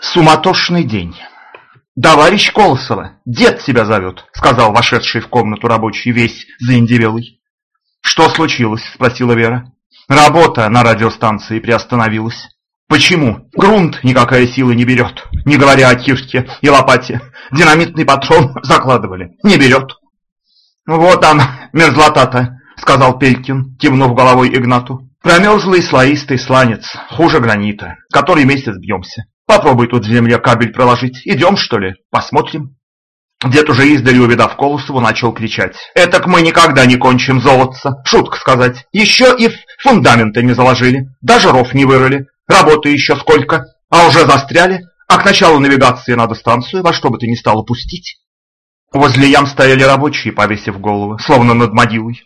Суматошный день. «Товарищ Колосова, дед тебя зовет», — сказал вошедший в комнату рабочий весь заиндевелый. «Что случилось?» — спросила Вера. «Работа на радиостанции приостановилась». «Почему? Грунт никакая сила не берет, не говоря о кирке и лопате. Динамитный патрон закладывали, не берет». «Вот она, мерзлота-то», — сказал Пелькин, кивнув головой Игнату. «Промерзлый слоистый сланец, хуже гранита, который месяц бьемся. Попробуй тут в земле кабель проложить. Идем, что ли? Посмотрим. Дед уже издали, увидав Колосову, начал кричать. «Этак мы никогда не кончим золотца! Шутка сказать! Еще и фундаменты не заложили, даже ров не вырыли. Работы еще сколько, а уже застряли. А к началу навигации надо станцию во что бы то ни стало пустить». Возле ям стояли рабочие, повесив головы, словно над могилой.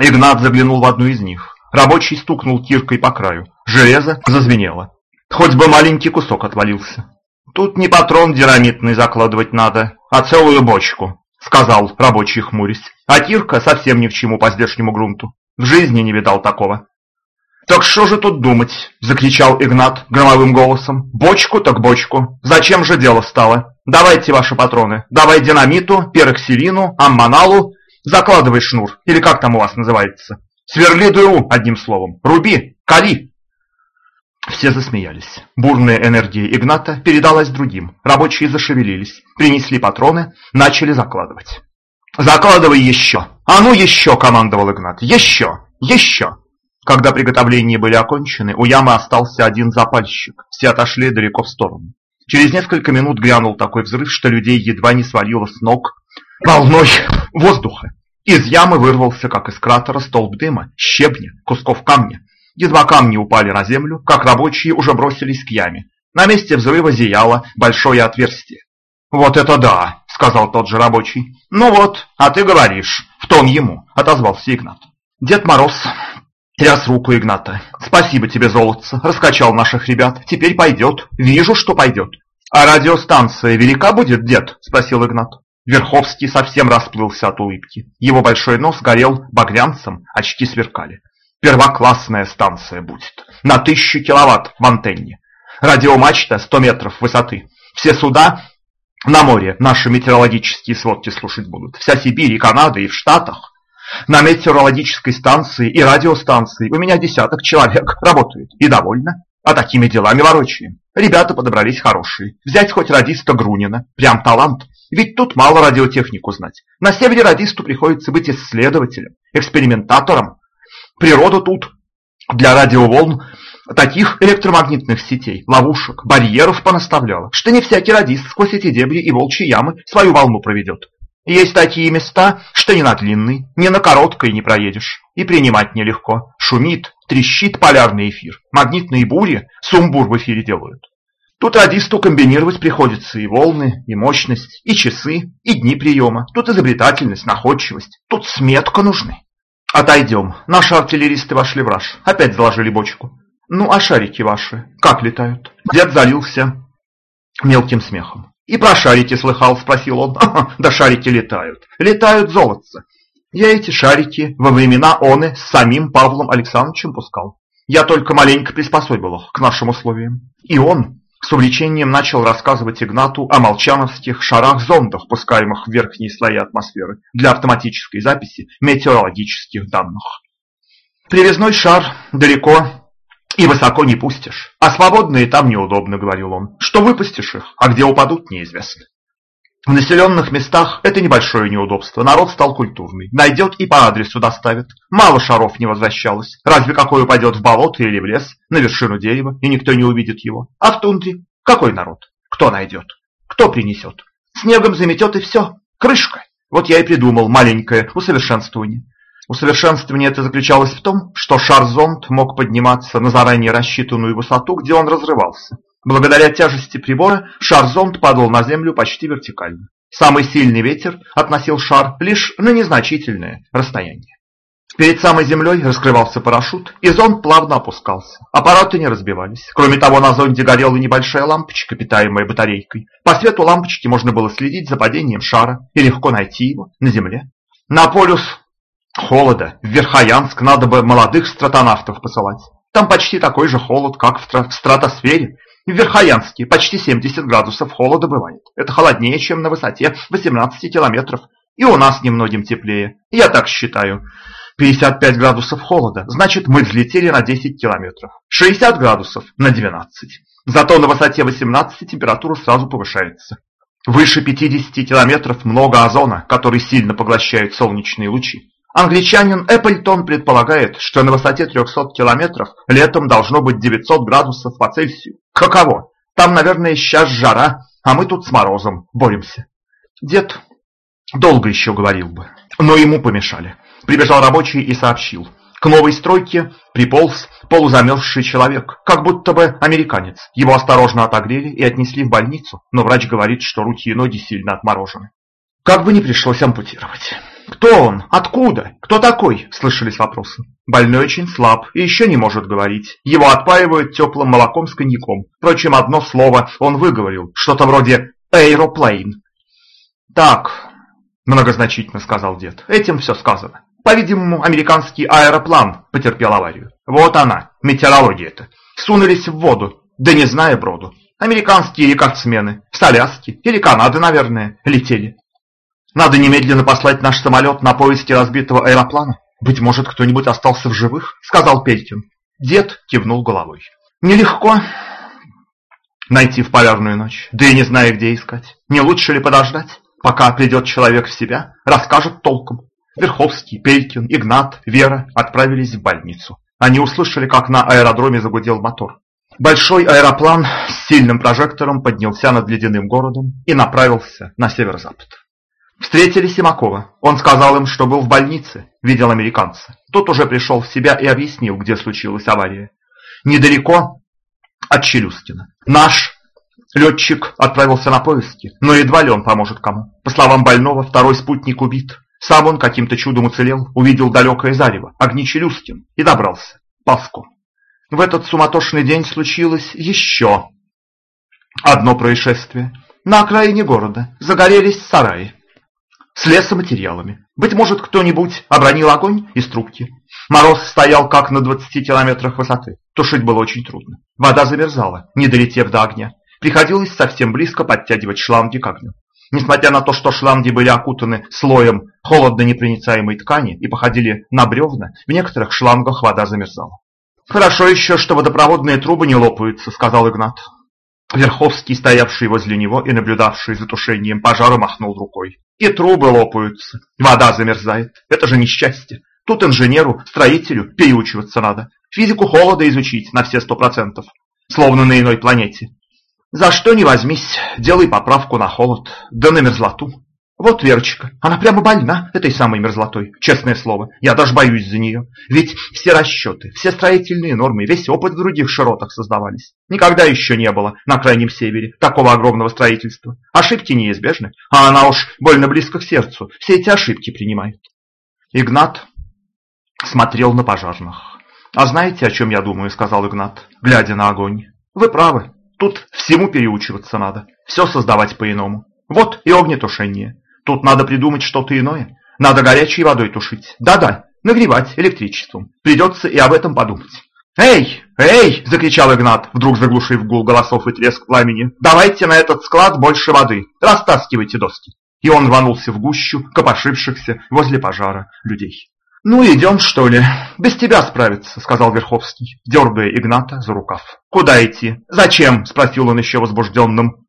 Игнат заглянул в одну из них. Рабочий стукнул киркой по краю. Железо зазвенело. Хоть бы маленький кусок отвалился. Тут не патрон динамитный закладывать надо, а целую бочку, сказал рабочий хмурясь. А Кирка совсем ни к чему по здешнему грунту. В жизни не видал такого. «Так что же тут думать?» – закричал Игнат громовым голосом. «Бочку так бочку. Зачем же дело стало? Давайте ваши патроны. Давай динамиту, пероксилину, аммоналу. Закладывай шнур, или как там у вас называется. Сверли дыру, одним словом. Руби, кали!» Все засмеялись. Бурная энергия Игната передалась другим. Рабочие зашевелились, принесли патроны, начали закладывать. «Закладывай еще! А ну еще!» – командовал Игнат. «Еще! Еще!» Когда приготовления были окончены, у ямы остался один запальщик. Все отошли далеко в сторону. Через несколько минут грянул такой взрыв, что людей едва не свалило с ног волной воздуха. Из ямы вырвался, как из кратера, столб дыма, щебня, кусков камня. Едва камни упали на землю, как рабочие уже бросились к яме. На месте взрыва зияло большое отверстие. «Вот это да!» — сказал тот же рабочий. «Ну вот, а ты говоришь!» — в тон ему отозвался Игнат. Дед Мороз тряс руку Игната. «Спасибо тебе, золотце!» — раскачал наших ребят. «Теперь пойдет. Вижу, что пойдет». «А радиостанция велика будет, дед?» — спросил Игнат. Верховский совсем расплылся от улыбки. Его большой нос горел багрянцем, очки сверкали. Первоклассная станция будет. На тысячу киловатт в антенне. Радиомачта 100 метров высоты. Все суда на море наши метеорологические сводки слушать будут. Вся Сибирь и Канада и в Штатах. На метеорологической станции и радиостанции у меня десяток человек работают. И довольно. А такими делами ворочаем. Ребята подобрались хорошие. Взять хоть радиста Грунина. Прям талант. Ведь тут мало радиотехнику знать. На севере радисту приходится быть исследователем, экспериментатором, Природа тут для радиоволн таких электромагнитных сетей, ловушек, барьеров понаставляла, что не всякий радист сквозь эти дебри и волчьи ямы свою волну проведет. Есть такие места, что ни на длинный, ни на короткой не проедешь, и принимать нелегко. Шумит, трещит полярный эфир, магнитные бури сумбур в эфире делают. Тут радисту комбинировать приходится и волны, и мощность, и часы, и дни приема. Тут изобретательность, находчивость, тут сметка нужны. Отойдем. Наши артиллеристы вошли в раж. Опять заложили бочку. Ну, а шарики ваши как летают? Дед залился мелким смехом. И про шарики слыхал, спросил он. Да шарики летают. Летают золотцы. Я эти шарики во времена оны с самим Павлом Александровичем пускал. Я только маленько приспособил их к нашим условиям. И он с увлечением начал рассказывать Игнату о молчановских шарах-зондах, пускаемых в верхние слои атмосферы для автоматической записи метеорологических данных. Привезной шар далеко и высоко не пустишь, а свободные там неудобно, говорил он. Что выпустишь их, а где упадут, неизвестно. В населенных местах это небольшое неудобство. Народ стал культурный. Найдет и по адресу доставит. Мало шаров не возвращалось. Разве какой упадет в болото или в лес, на вершину дерева, и никто не увидит его? А в тундре? Какой народ? Кто найдет? Кто принесет? Снегом заметет и все. Крышка. Вот я и придумал маленькое усовершенствование. Усовершенствование это заключалось в том, что шар-зонд мог подниматься на заранее рассчитанную высоту, где он разрывался. Благодаря тяжести прибора шар-зонд падал на землю почти вертикально. Самый сильный ветер относил шар лишь на незначительное расстояние. Перед самой землей раскрывался парашют, и зонд плавно опускался. Аппараты не разбивались. Кроме того, на зонде горела небольшая лампочка, питаемая батарейкой. По свету лампочки можно было следить за падением шара и легко найти его на земле. На полюс холода в Верхоянск надо бы молодых стратонавтов посылать. Там почти такой же холод, как в стратосфере, В Верхоянске почти 70 градусов холода бывает. Это холоднее, чем на высоте 18 километров. И у нас немногим теплее. Я так считаю. 55 градусов холода, значит мы взлетели на 10 километров. 60 градусов на 12. Зато на высоте 18 температура сразу повышается. Выше 50 километров много озона, который сильно поглощает солнечные лучи. Англичанин Эппельтон предполагает, что на высоте 300 километров летом должно быть 900 градусов по Цельсию. Каково? Там, наверное, сейчас жара, а мы тут с морозом боремся. Дед долго еще говорил бы, но ему помешали. Прибежал рабочий и сообщил. К новой стройке приполз полузамерзший человек, как будто бы американец. Его осторожно отогрели и отнесли в больницу, но врач говорит, что руки и ноги сильно отморожены. Как бы не пришлось ампутировать. «Кто он? Откуда? Кто такой?» – слышались вопросы. Больной очень слаб и еще не может говорить. Его отпаивают теплым молоком с коньяком. Впрочем, одно слово он выговорил, что-то вроде «аэроплейн». «Так», – многозначительно сказал дед, – «этим все сказано. По-видимому, американский аэроплан потерпел аварию. Вот она, метеорология-то. Сунулись в воду, да не зная броду. Американские рекордсмены, с Аляски или Канады, наверное, летели. Надо немедленно послать наш самолет на поиски разбитого аэроплана. Быть может, кто-нибудь остался в живых, сказал Пелькин. Дед кивнул головой. Нелегко найти в полярную ночь, да и не знаю, где искать. Не лучше ли подождать, пока придет человек в себя, расскажет толком. Верховский, Пелькин, Игнат, Вера отправились в больницу. Они услышали, как на аэродроме загудел мотор. Большой аэроплан с сильным прожектором поднялся над ледяным городом и направился на северо-запад. Встретили Симакова. Он сказал им, что был в больнице, видел американца. Тот уже пришел в себя и объяснил, где случилась авария. Недалеко от Челюскина. Наш летчик отправился на поиски, но едва ли он поможет кому. По словам больного, второй спутник убит. Сам он каким-то чудом уцелел, увидел далекое зарево, огни Челюскин и добрался ползком. В этот суматошный день случилось еще одно происшествие. На окраине города загорелись сараи с лесоматериалами. Быть может, кто-нибудь обронил огонь из трубки. Мороз стоял как на 20 километрах высоты. Тушить было очень трудно. Вода замерзала, не долетев до огня. Приходилось совсем близко подтягивать шланги к огню. Несмотря на то, что шланги были окутаны слоем холодно-непроницаемой ткани и походили на бревна, в некоторых шлангах вода замерзала. «Хорошо еще, что водопроводные трубы не лопаются», — сказал Игнат. Верховский, стоявший возле него и наблюдавший за тушением пожара, махнул рукой. «И трубы лопаются, вода замерзает. Это же несчастье. Тут инженеру, строителю переучиваться надо. Физику холода изучить на все сто процентов, словно на иной планете. За что не возьмись, делай поправку на холод, да на мерзлоту. Вот Верочка, она прямо больна этой самой мерзлотой, честное слово. Я даже боюсь за нее. Ведь все расчеты, все строительные нормы, весь опыт в других широтах создавались. Никогда еще не было на Крайнем Севере такого огромного строительства. Ошибки неизбежны, а она уж больно близко к сердцу. Все эти ошибки принимает. Игнат смотрел на пожарных. «А знаете, о чем я думаю?» – сказал Игнат, глядя на огонь. «Вы правы. Тут всему переучиваться надо, все создавать по-иному. Вот и огнетушение. Тут надо придумать что-то иное. Надо горячей водой тушить. Да-да, нагревать электричеством. Придется и об этом подумать. «Эй! Эй!» – закричал Игнат, вдруг заглушив гул голосов и треск пламени. «Давайте на этот склад больше воды. Растаскивайте доски». И он рванулся в гущу копошившихся возле пожара людей. «Ну, идем, что ли? Без тебя справиться», — сказал Верховский, дергая Игната за рукав. «Куда идти? Зачем?» — спросил он еще возбужденным,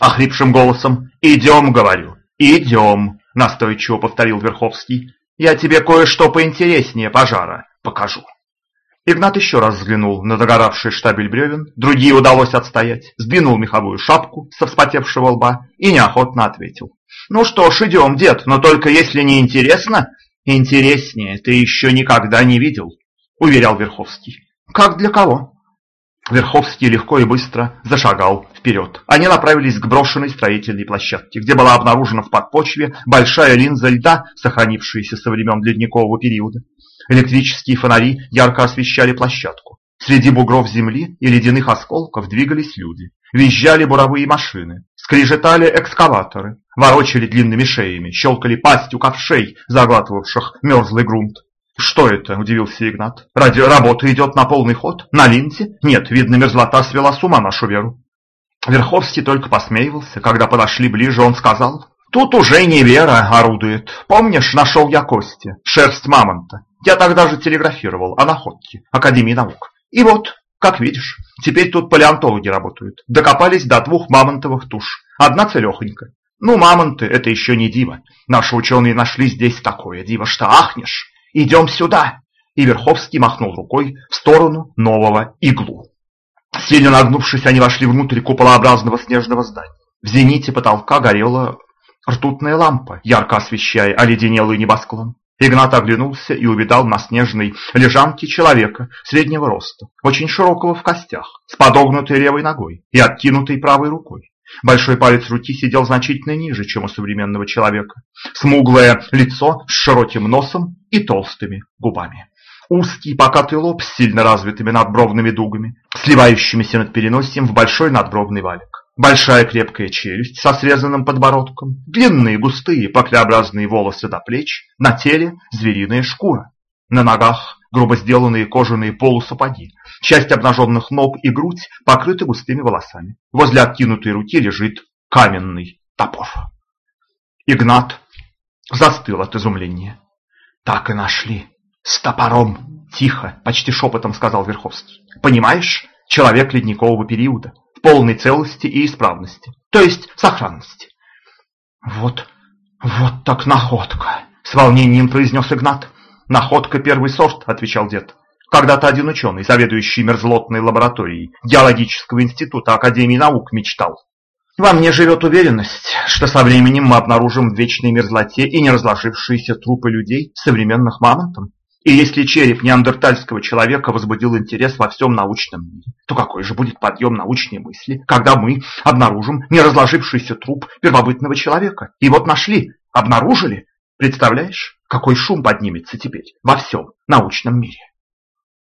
охрипшим голосом. «Идем, — говорю, — идем», — настойчиво повторил Верховский. «Я тебе кое-что поинтереснее пожара покажу». Игнат еще раз взглянул на догоравший штабель бревен, другие удалось отстоять, сдвинул меховую шапку со вспотевшего лба и неохотно ответил. «Ну что ж, идем, дед, но только если не интересно, «Интереснее ты еще никогда не видел», — уверял Верховский. «Как для кого?» Верховский легко и быстро зашагал вперед. Они направились к брошенной строительной площадке, где была обнаружена в подпочве большая линза льда, сохранившаяся со времен ледникового периода. Электрические фонари ярко освещали площадку. Среди бугров земли и ледяных осколков двигались люди. Визжали буровые машины, скрежетали экскаваторы, ворочали длинными шеями, щелкали пастью ковшей, заглатывавших мерзлый грунт. «Что это?» – удивился Игнат. «Ради работы идет на полный ход? На линзе? Нет, видно, мерзлота свела с ума нашу веру». Верховский только посмеивался. Когда подошли ближе, он сказал, «Тут уже не вера орудует. Помнишь, нашел я кости, шерсть мамонта. Я тогда же телеграфировал о находке Академии наук. И вот, как видишь, теперь тут палеонтологи работают. Докопались до двух мамонтовых туш. Одна целехонька. Ну, мамонты – это еще не диво. Наши ученые нашли здесь такое диво, что ахнешь. Идем сюда!» И Верховский махнул рукой в сторону нового иглу. Сильно нагнувшись, они вошли внутрь куполообразного снежного здания. В зените потолка горела ртутная лампа, ярко освещая оледенелый небосклон. Игнат оглянулся и увидал на снежной лежанке человека среднего роста, очень широкого в костях, с подогнутой левой ногой и откинутой правой рукой. Большой палец руки сидел значительно ниже, чем у современного человека. Смуглое лицо с широким носом и толстыми губами. Узкий покатый лоб с сильно развитыми надбровными дугами, сливающимися над переносием в большой надбровный валик. Большая крепкая челюсть со срезанным подбородком, длинные густые поклеобразные волосы до плеч, на теле звериная шкура. На ногах грубо сделанные кожаные полусапоги. Часть обнаженных ног и грудь покрыты густыми волосами. Возле откинутой руки лежит каменный топор. Игнат застыл от изумления. Так и нашли. С топором. Тихо, почти шепотом сказал Верховский. Понимаешь, человек ледникового периода. В полной целости и исправности. То есть сохранности. Вот, вот так находка. С волнением произнес Игнат. «Находка первый сорт», — отвечал дед. «Когда-то один ученый, заведующий мерзлотной лабораторией Геологического института Академии наук, мечтал. Во мне живет уверенность, что со временем мы обнаружим в вечной мерзлоте и не разложившиеся трупы людей, современных мамонтов. И если череп неандертальского человека возбудил интерес во всем научном мире, то какой же будет подъем научной мысли, когда мы обнаружим не разложившийся труп первобытного человека? И вот нашли, обнаружили, Представляешь, какой шум поднимется теперь во всем научном мире?